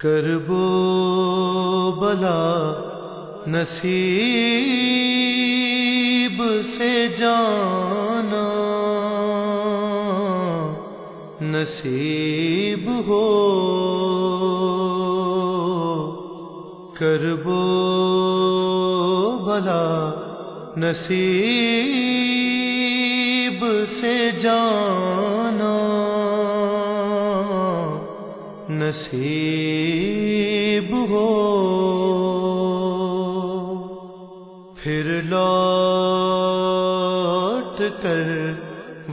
کربو بلا نصیب سے جانا نصیب ہو کربو بلا نصیب سے جانا نصیب ہو۔ پھر لوٹ کر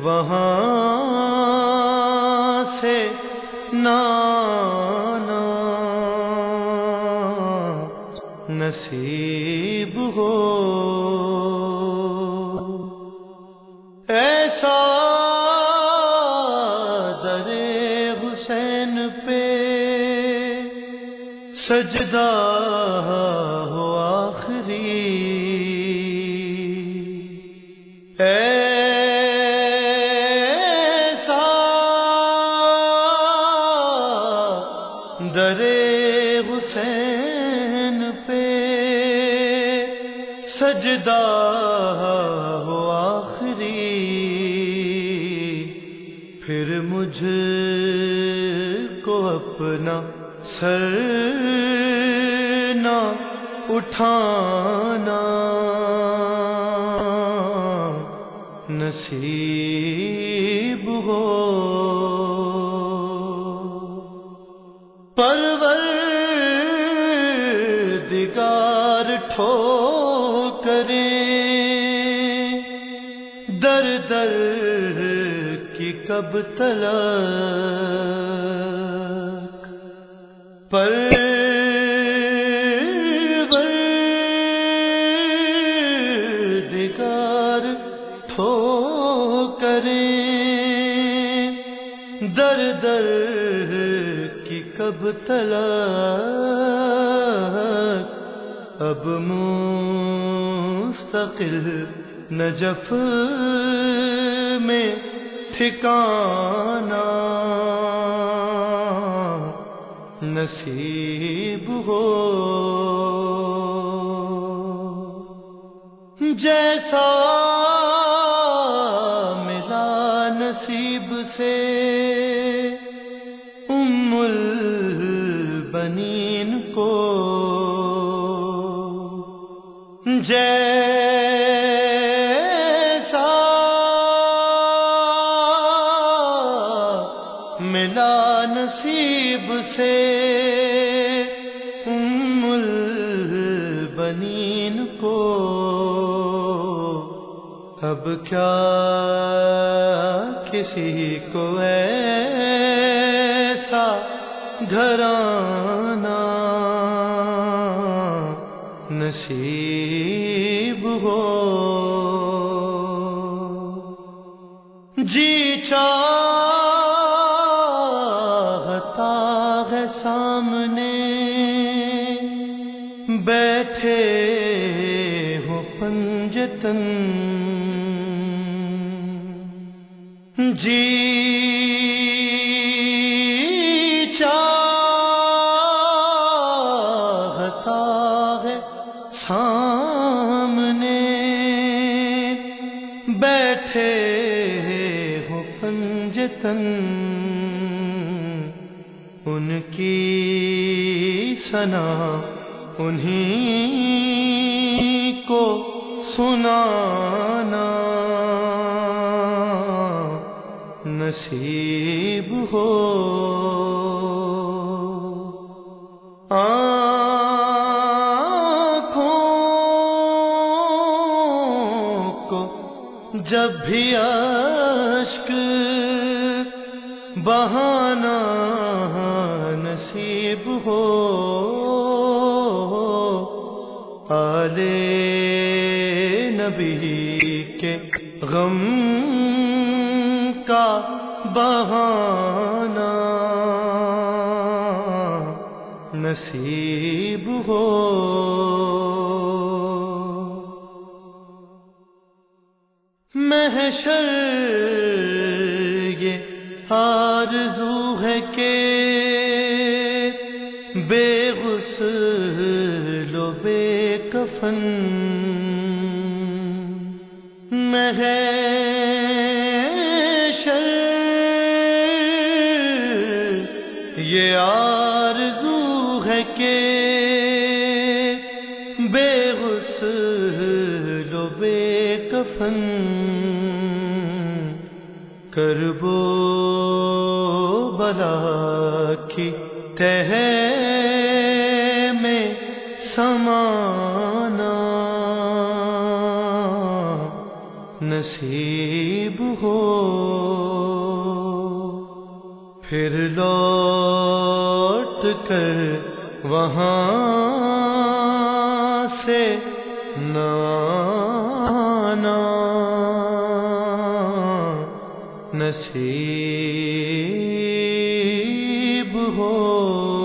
وہاں سے نانا نصیب ہو۔ ایسا در حسین پہ سجدہ ہو آخری۔ ایسا در حسین پہ سجدہ ہو آخری۔ پھر مجھ اپنا سر نہ اٹھانا۔ نصیب ہو۔ پرور دگار ٹھو کرے در در کی کب تلک۔ پر دگار ٹھو کرے در در کی کب تلک اب مستقل نجف میں ٹھکانا نصیب ہو۔ جیسا ملا نصیب سے ام البنین کو۔ جیسا ملا نصیب سے ام البنین کو اب کیا کسی کو ایسا گھرانا نصیب ہو؟ جی چاہتا پنجتن جی چاہتا ہے سامنے بیٹھے ہو پنجتن ان کی سنا انہیں کو سنانا نصیب ہو۔ آنکھوں کو جب بھی اشک بہانا نصیب ہو۔ نبی کے غم کا بہانا نصیب ہو۔ محشر یہ آرزو ہے کہ کفن محشر یہ آرزو ہے کہ بے غسل و بے کفن کربو بلا کی تہ میں سمانا نصیب ہو۔ پھر لوٹ کر وہاں سے نانا نصیب ہو۔